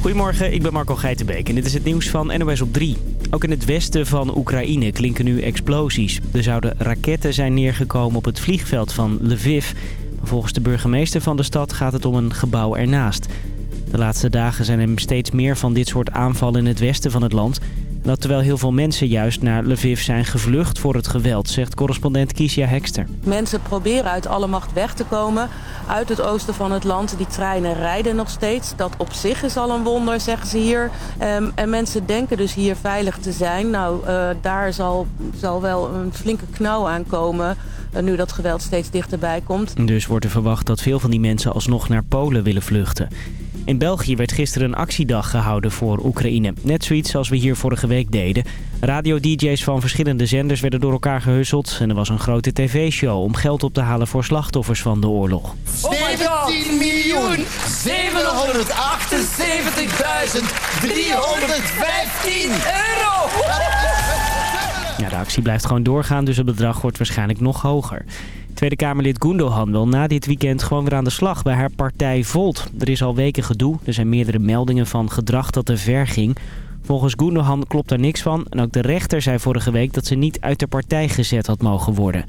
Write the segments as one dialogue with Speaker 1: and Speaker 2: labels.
Speaker 1: Goedemorgen, ik ben Marco Geitenbeek en dit is het nieuws van NOS op 3. Ook in het westen van Oekraïne klinken nu explosies. Er zouden raketten zijn neergekomen op het vliegveld van Lviv. Volgens de burgemeester van de stad gaat het om een gebouw ernaast. De laatste dagen zijn er steeds meer van dit soort aanvallen in het westen van het land... Dat terwijl heel veel mensen juist naar Lviv zijn gevlucht voor het geweld, zegt correspondent Kiesja Hekster.
Speaker 2: Mensen proberen uit alle macht weg te komen uit het oosten van het land. Die treinen rijden nog steeds. Dat op zich is al een wonder, zeggen ze hier. Um, en mensen denken dus hier veilig te zijn. Nou, uh, daar zal, zal wel een flinke knauw aankomen uh, nu dat geweld steeds dichterbij komt.
Speaker 1: Dus wordt er verwacht dat veel van die mensen alsnog naar Polen willen vluchten. In België werd gisteren een actiedag gehouden voor Oekraïne. Net zoiets als we hier vorige week deden. Radio-dj's van verschillende zenders werden door elkaar gehusseld... en er was een grote tv-show om geld op te halen voor slachtoffers van de oorlog.
Speaker 3: 17 miljoen 778.315 euro!
Speaker 1: Ja, de actie blijft gewoon doorgaan, dus het bedrag wordt waarschijnlijk nog hoger. Tweede Kamerlid Gundogan wil na dit weekend gewoon weer aan de slag bij haar partij Volt. Er is al weken gedoe. Er zijn meerdere meldingen van gedrag dat te ver ging. Volgens Gundogan klopt daar niks van. En ook de rechter zei vorige week dat ze niet uit de partij gezet had mogen worden.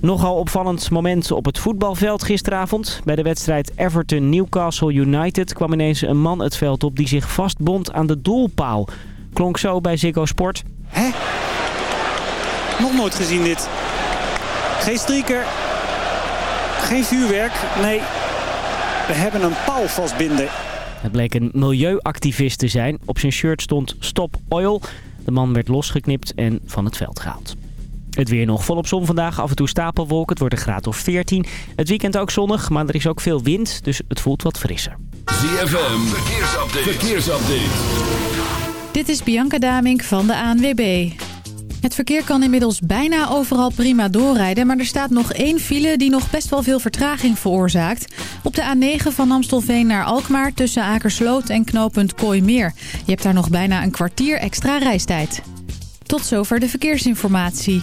Speaker 1: Nogal opvallend moment op het voetbalveld gisteravond. Bij de wedstrijd Everton-Newcastle United kwam ineens een man het veld op die zich vastbond aan de doelpaal. Klonk zo bij Ziggo Sport.
Speaker 4: Hè? Nog nooit gezien dit. Geen strieker. Geen vuurwerk. Nee, we hebben een paal vastbinden.
Speaker 1: Het bleek een milieuactivist te zijn. Op zijn shirt stond Stop Oil. De man werd losgeknipt en van het veld gehaald. Het weer nog volop zon vandaag, af en toe stapelwolken. Het wordt een graad of 14. Het weekend ook zonnig, maar er is ook veel wind, dus het voelt wat frisser.
Speaker 5: ZFM, verkeersupdate. verkeersupdate.
Speaker 6: Dit is Bianca Damink van de ANWB. Het verkeer kan inmiddels bijna overal prima doorrijden... maar er staat nog één file die nog best wel veel vertraging veroorzaakt. Op de A9 van Amstelveen naar Alkmaar tussen Akersloot en knooppunt Kooimeer. Je hebt daar nog bijna een kwartier extra reistijd. Tot zover de verkeersinformatie.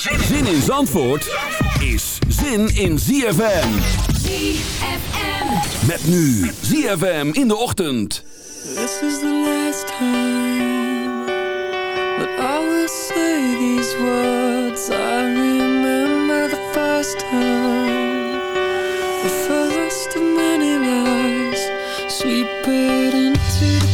Speaker 5: Zin in Zandvoort is zin in ZFM.
Speaker 7: ZFM.
Speaker 5: Met nu ZFM in de ochtend.
Speaker 8: This is the last time that I will say these words. I remember the first time, the first of many lies, sweep it into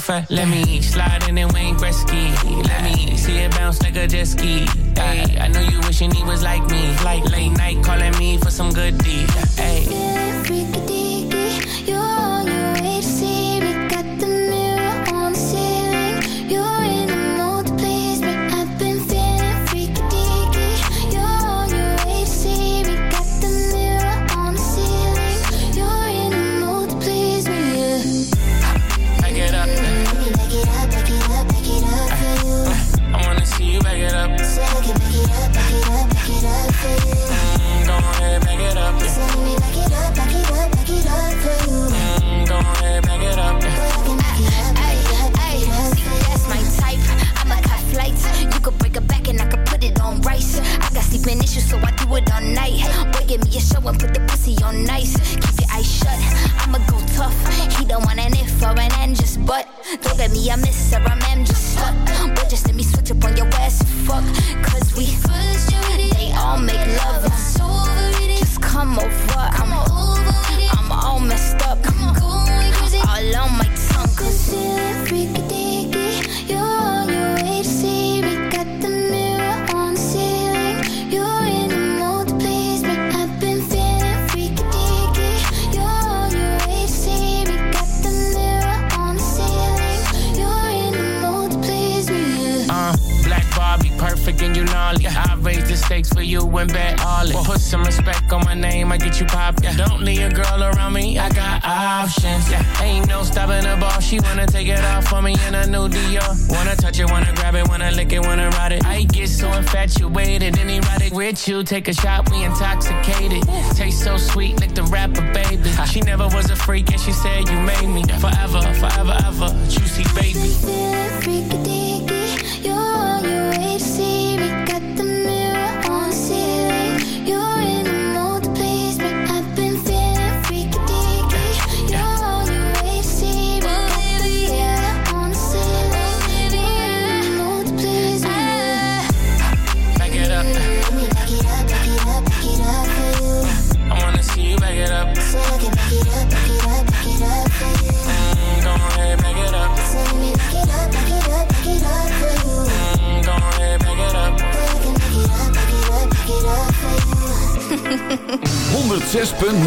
Speaker 9: your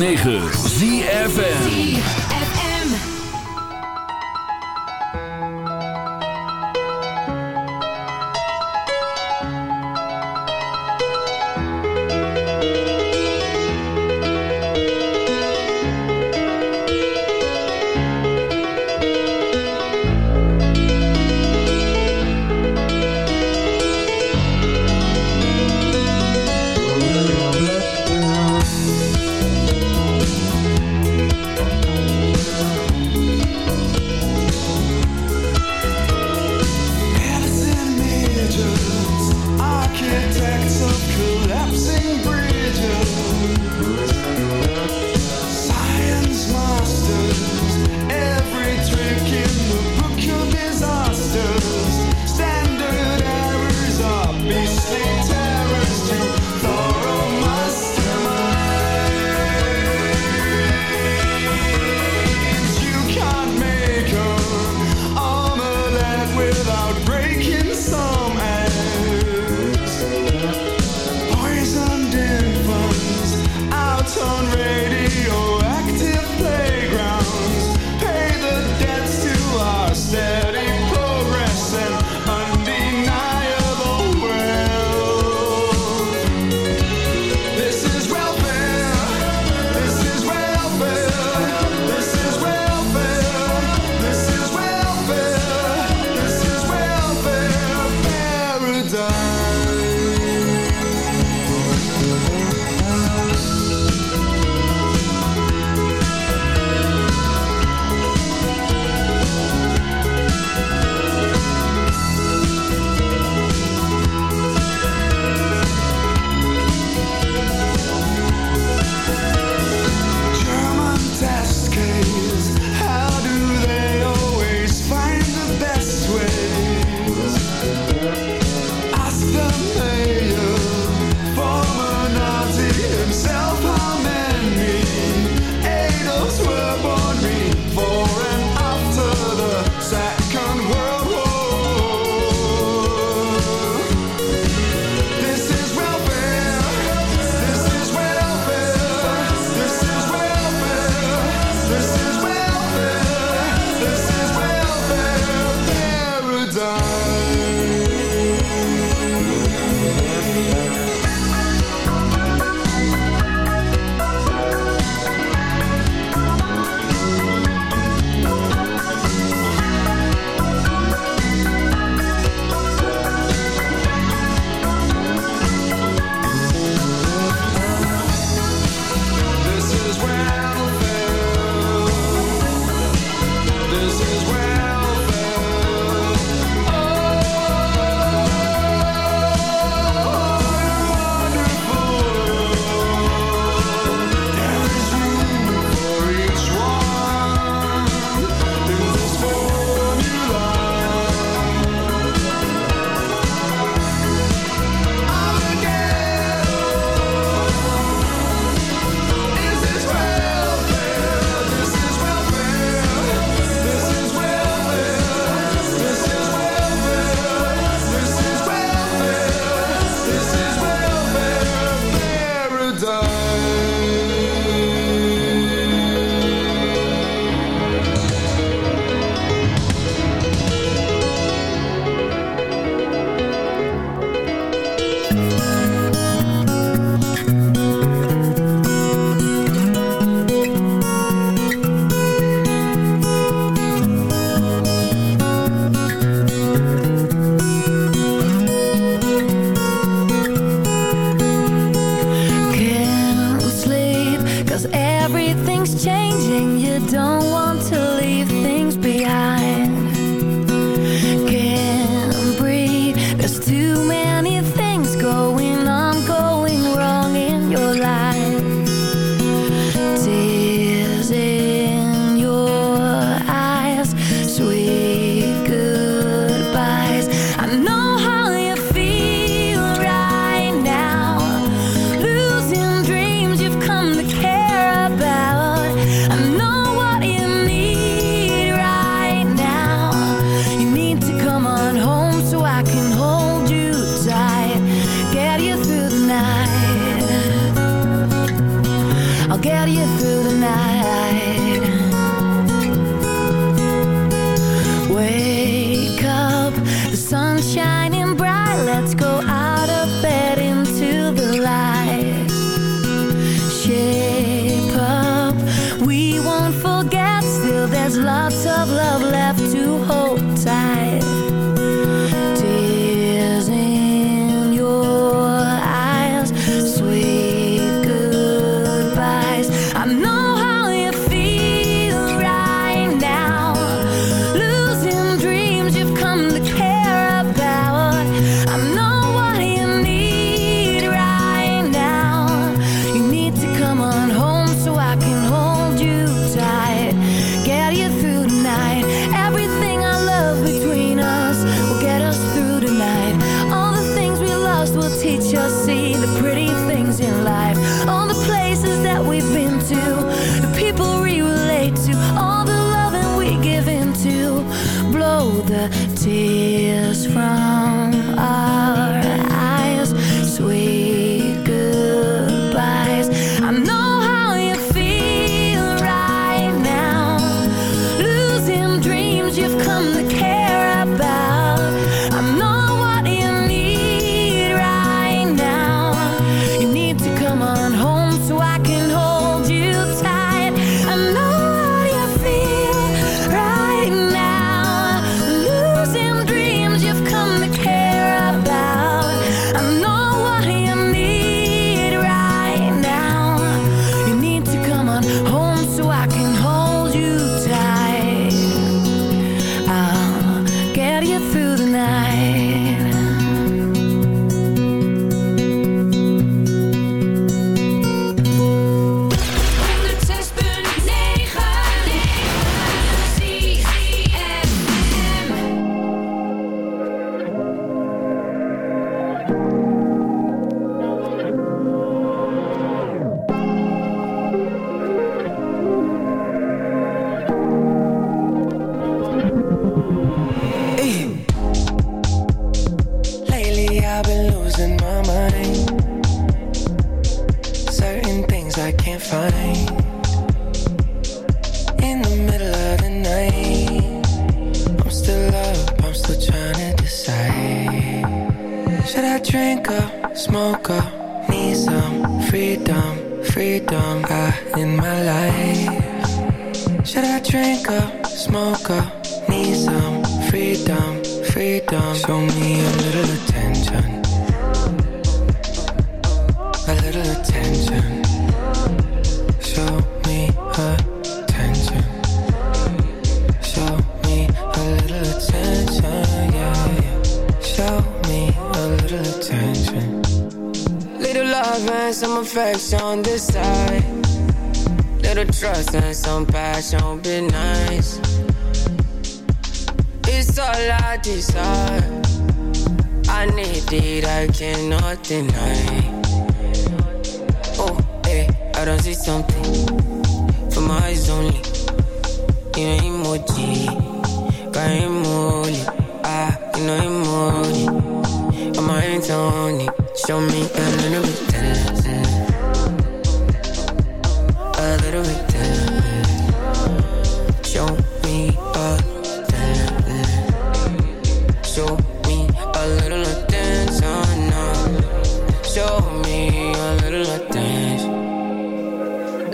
Speaker 5: 106.9
Speaker 8: ZFN there's lots of love left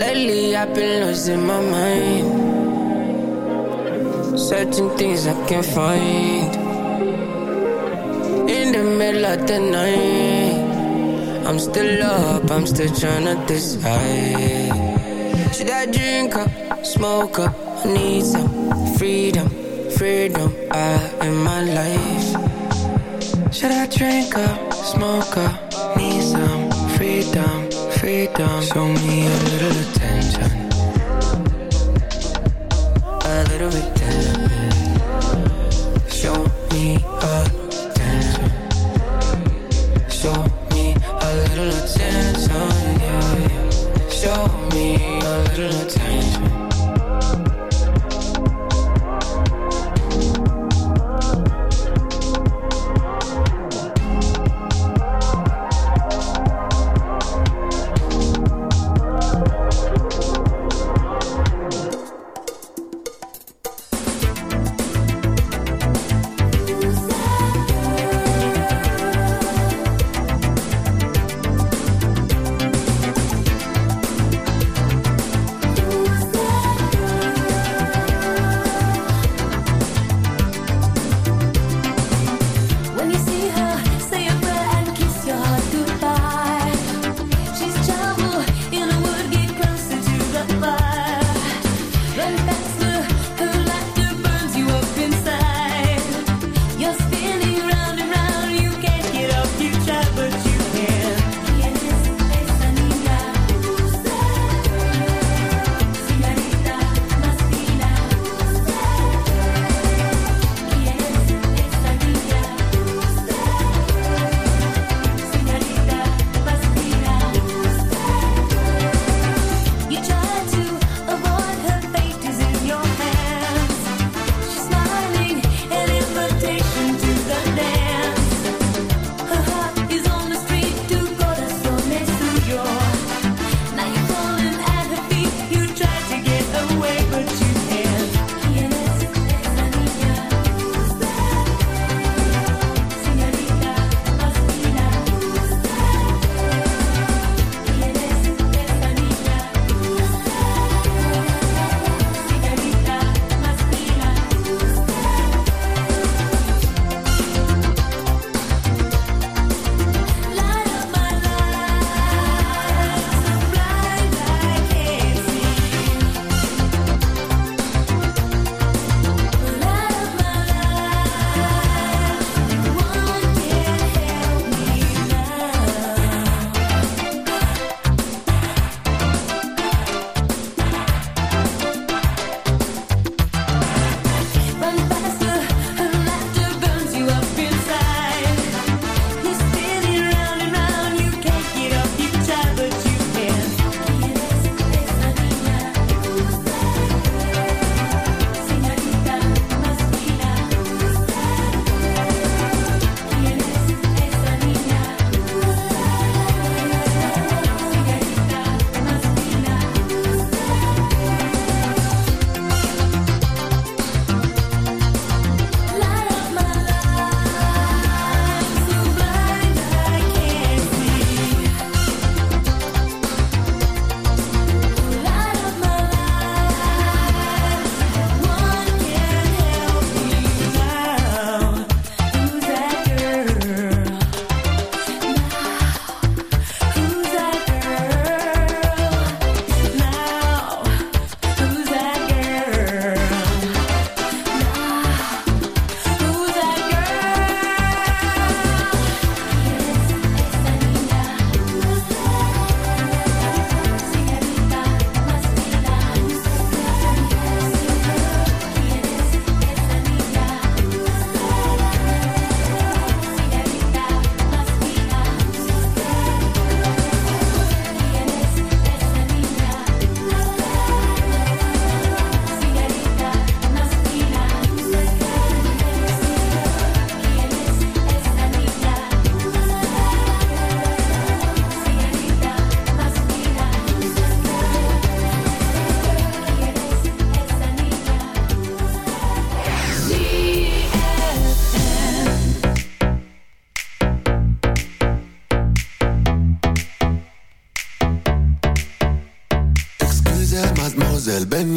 Speaker 10: Lately, I've been losing my mind.
Speaker 11: Searching things I can't find. In the middle of the night, I'm still up, I'm still trying to decide. Should I drink up, smoke up? I need some freedom, freedom out in my life. Should I drink up, smoke up? Need some freedom, freedom. Show me a little attention. A little tender. Show me attention. Show me a little attention. Yeah. Show me a little attention.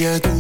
Speaker 12: Mademoiselle.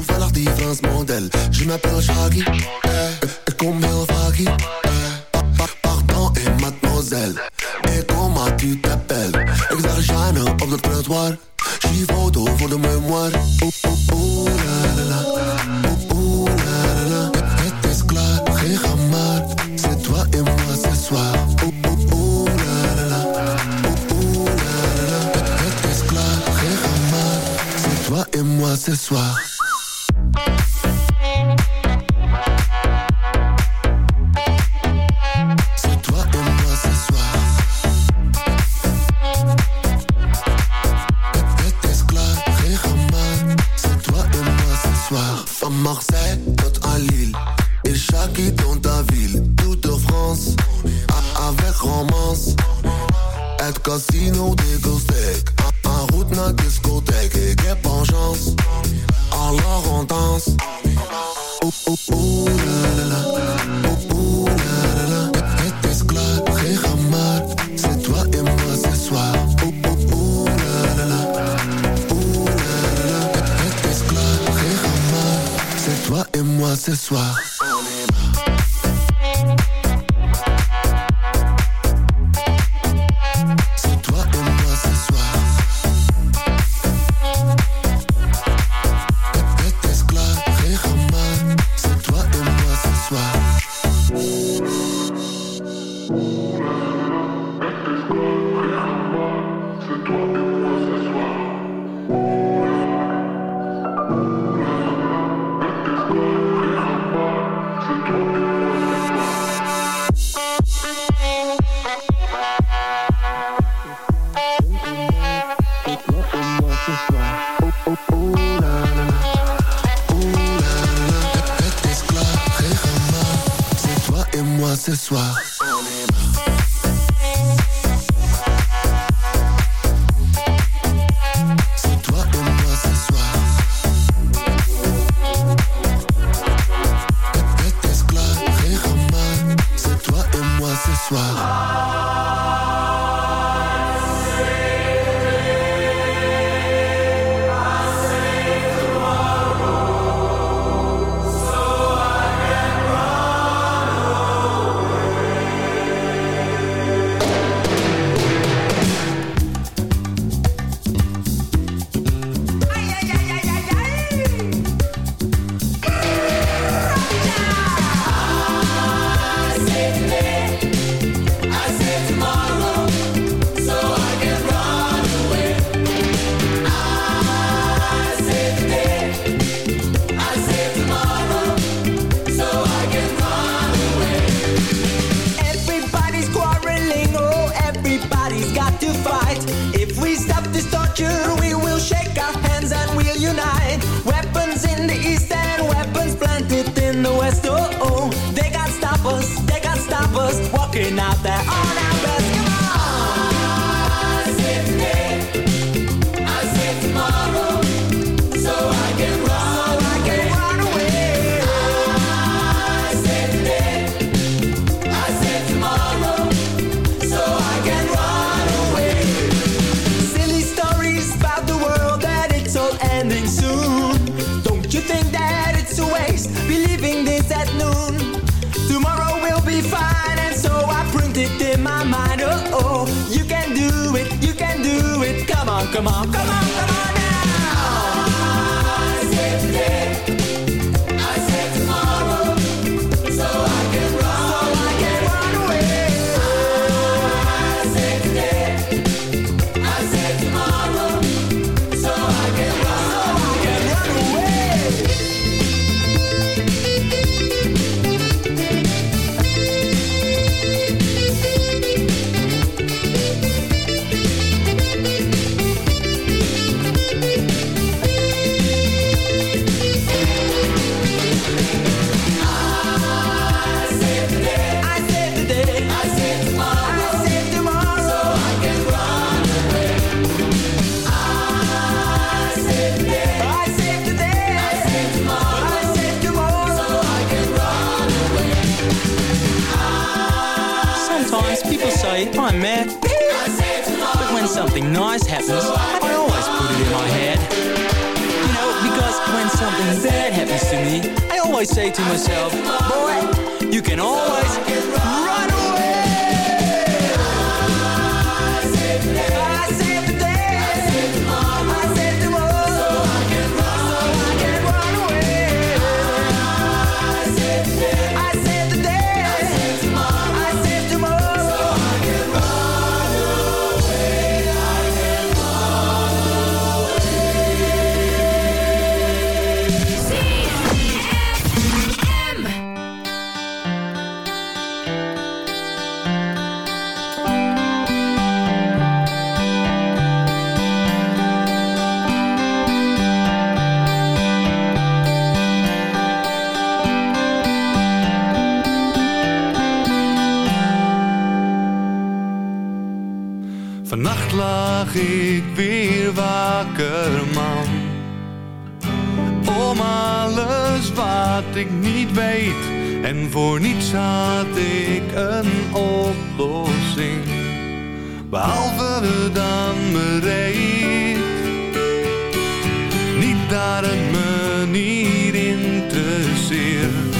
Speaker 12: waar het
Speaker 13: me niet interesseert.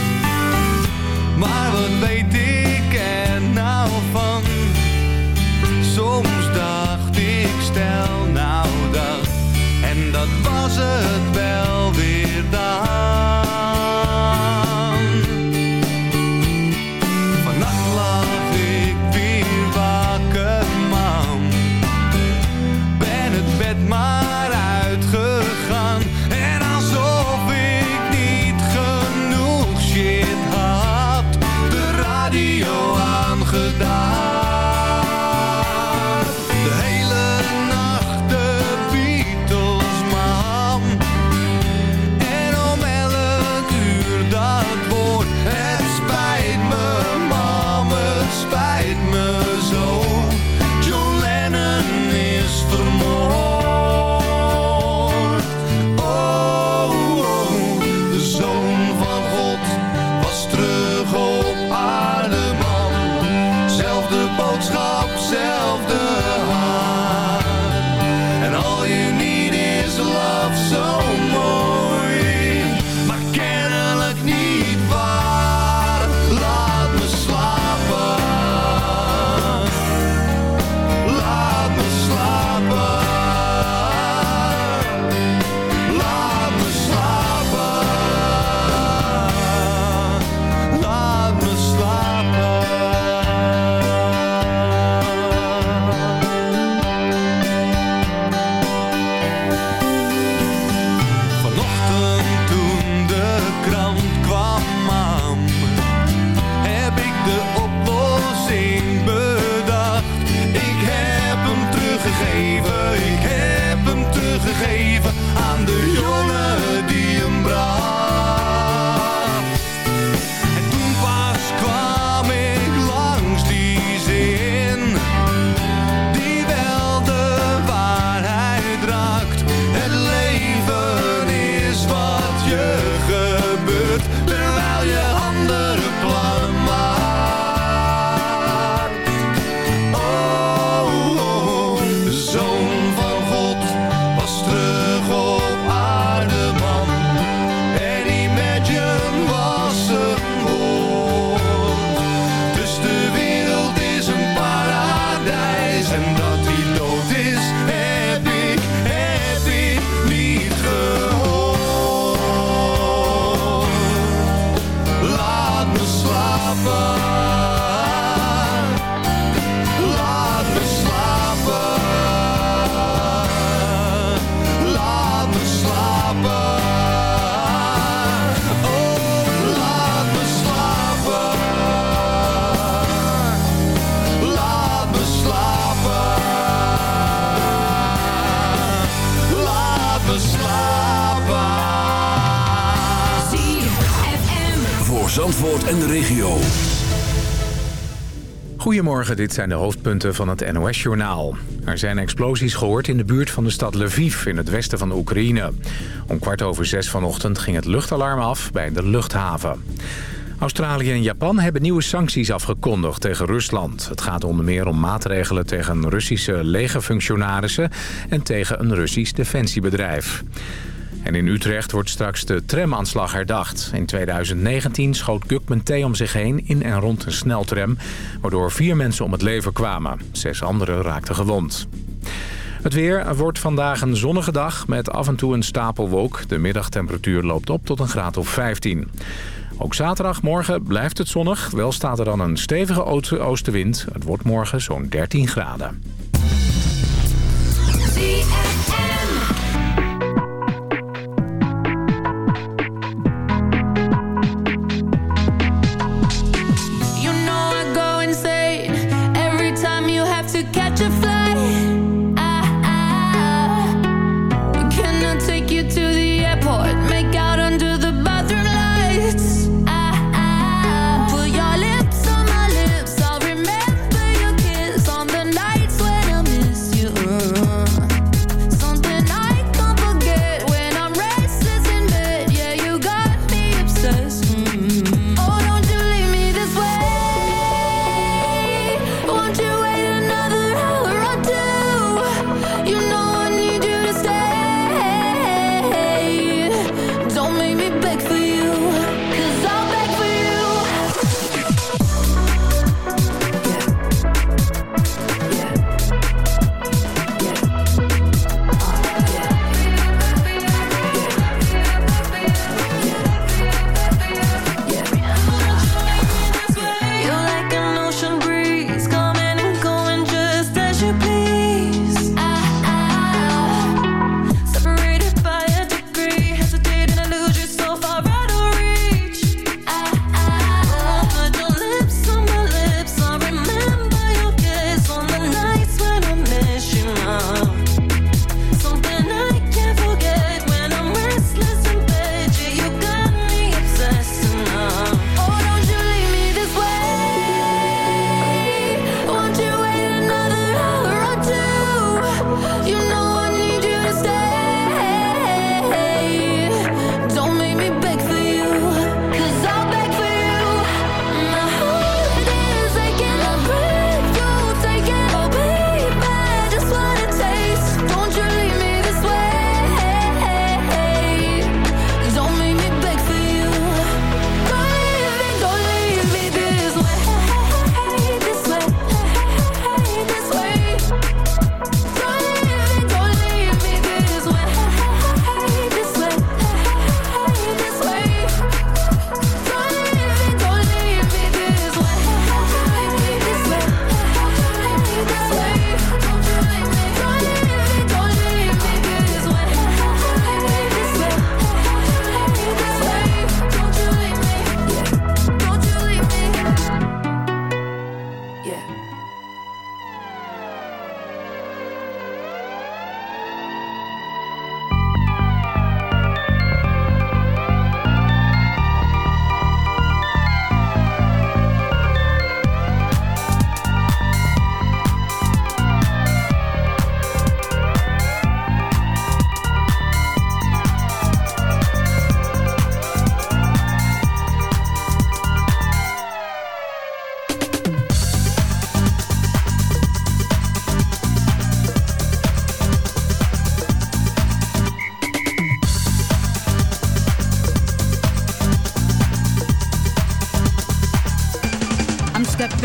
Speaker 13: Maar wat weet ik? de
Speaker 5: regio.
Speaker 9: Goedemorgen, dit zijn de hoofdpunten van het NOS-journaal. Er zijn explosies gehoord in de buurt van de stad Lviv in het westen van Oekraïne. Om kwart over zes vanochtend ging het luchtalarm af bij de luchthaven. Australië en Japan hebben nieuwe sancties afgekondigd tegen Rusland. Het gaat onder meer om maatregelen tegen Russische legerfunctionarissen... en tegen een Russisch defensiebedrijf. En in Utrecht wordt straks de tramaanslag herdacht. In 2019 schoot Gukman T. om zich heen in en rond een sneltram... waardoor vier mensen om het leven kwamen. Zes anderen raakten gewond. Het weer wordt vandaag een zonnige dag met af en toe een stapelwolk. De middagtemperatuur loopt op tot een graad of 15. Ook zaterdagmorgen blijft het zonnig. Wel staat er dan een stevige oostenwind. Het wordt morgen zo'n 13 graden.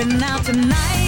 Speaker 14: And out tonight.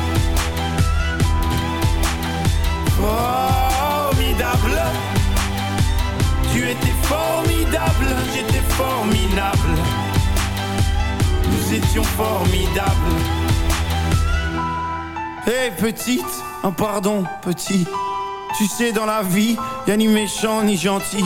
Speaker 15: Formidables. Hé petite, un pardon petit. Tu sais dans la vie, y a ni méchant ni gentil.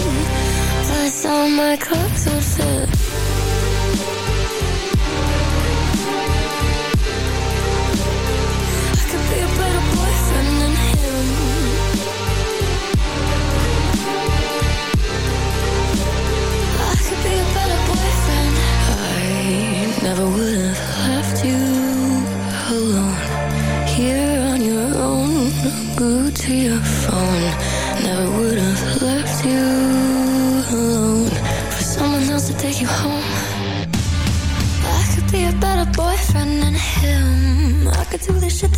Speaker 9: Plus all my clothes would fit. I could be a better boyfriend than him. I could be a better boyfriend. I never would have left you alone. Here on your own,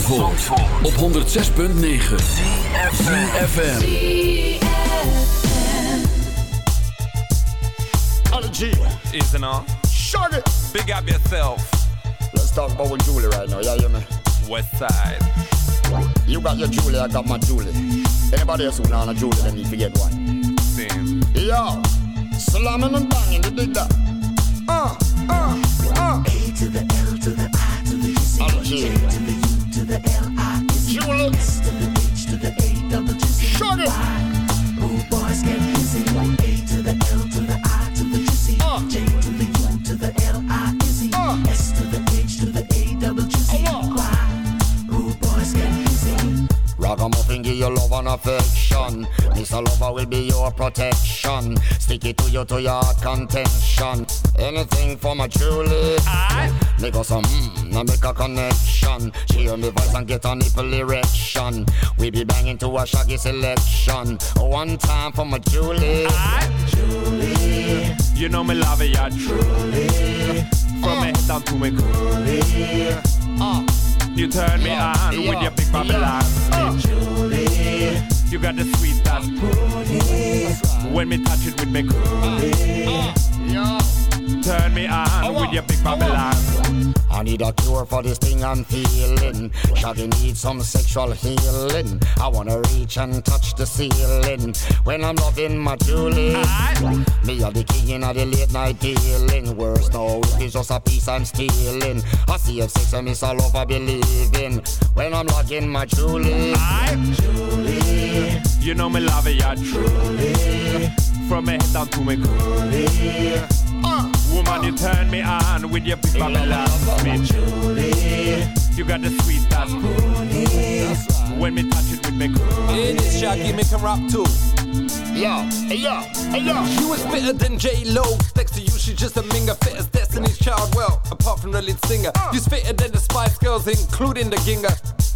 Speaker 5: Zandvoort, op 106.9 ZFM
Speaker 16: Allergy is an all. Shut it. Big up yourself. Let's talk about with Julie right now. Yeah, hear me? West side. You got your Julie, I got my Julie. Anybody else who know a Julie, then need to get one. Same. Yo, slamming and banging, you dig that? Uh, uh, uh. A to the L to the I to the G. Allergy. Is and affection. Mr. Lover will be your protection. Stick it to you to your contention. Anything for my Julie. Make us some mmm, now make a connection. She hear me voice and get a nipple erection. We be banging to a shaggy selection. One time for my Julie. Julie.
Speaker 17: You know me love it, yeah, truly. From me head down to me coolie. Uh, you turn me on with your big Babylon. Uh, Julie. You got the sweet that's pony. When me touch it with me coolie. Turn me on with your big Babylon.
Speaker 16: I need a cure for this thing I'm feeling. Shaggy needs some sexual healing. I wanna reach and touch the ceiling when I'm loving my Julie. Me are the king of the late night dealing. Worse no, it's just a piece I'm stealing. I see if sex and miss all over believing when I'm logging my Julie. Julie.
Speaker 17: You know me love it, yeah, truly. From me head down to me coolie. Uh, woman, you turn me on with your big Babylon. Me Julie. You got the sweet that's pony. When me touch it with me coolie.
Speaker 18: It is Shaggy, make him rap too.
Speaker 16: Yo, hey yo, hey yo.
Speaker 18: You is fitter than J Lo. Next to you, she's just a minger. Fit as Destiny's Child. Well, apart from the lead singer, you's fitter than the Spice Girls, including the Ginger.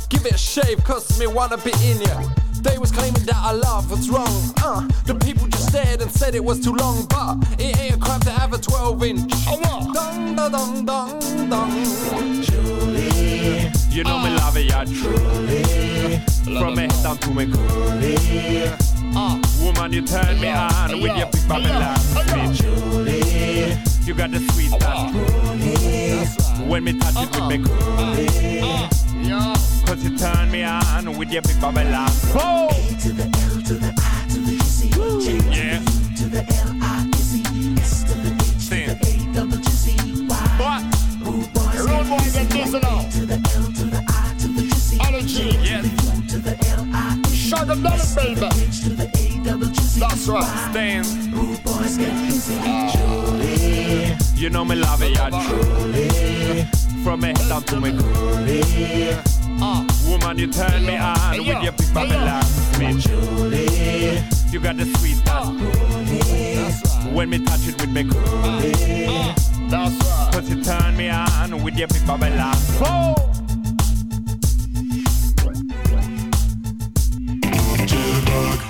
Speaker 18: Give it a shave, cause me wanna be in ya. They was claiming that our love was wrong. Uh, the people just stared and said it was too long, but it ain't a crime to have a 12 inch. Oh, dong, dong, dong, dong, dong.
Speaker 17: Julie. You know me love it, yeah, truly. From me head down to me coolie. Uh, woman, you turn me on with your big Babylon. Me Julie. You got the sweet that's pony. When me touch it with me coolie. Cause you turn me on with your big Babylon. Oh! A to the L to the I to the G yeah. to the L I E S to the H to the A double G C Y. What? Rude boys
Speaker 16: get this now.
Speaker 17: to the L to the I to the G C.
Speaker 16: Ali G.
Speaker 17: Yeah.
Speaker 16: to the L I. Shut them down, baby.
Speaker 17: H to the A double G C.
Speaker 16: That's right.
Speaker 17: Stand. Rude boys get busy. Julie. You know me love it, yeah, truly. From me head down to me coolie. Ah. Uh, woman, you turn me on with your big Babylon. Me Julie. You got the sweet that's pony. Ah. When me touch it with me coolie. Ah.
Speaker 16: That's right.
Speaker 17: Cause you turn me on with your big Babylon. Oh!
Speaker 19: Jitterbug. Jitterbug.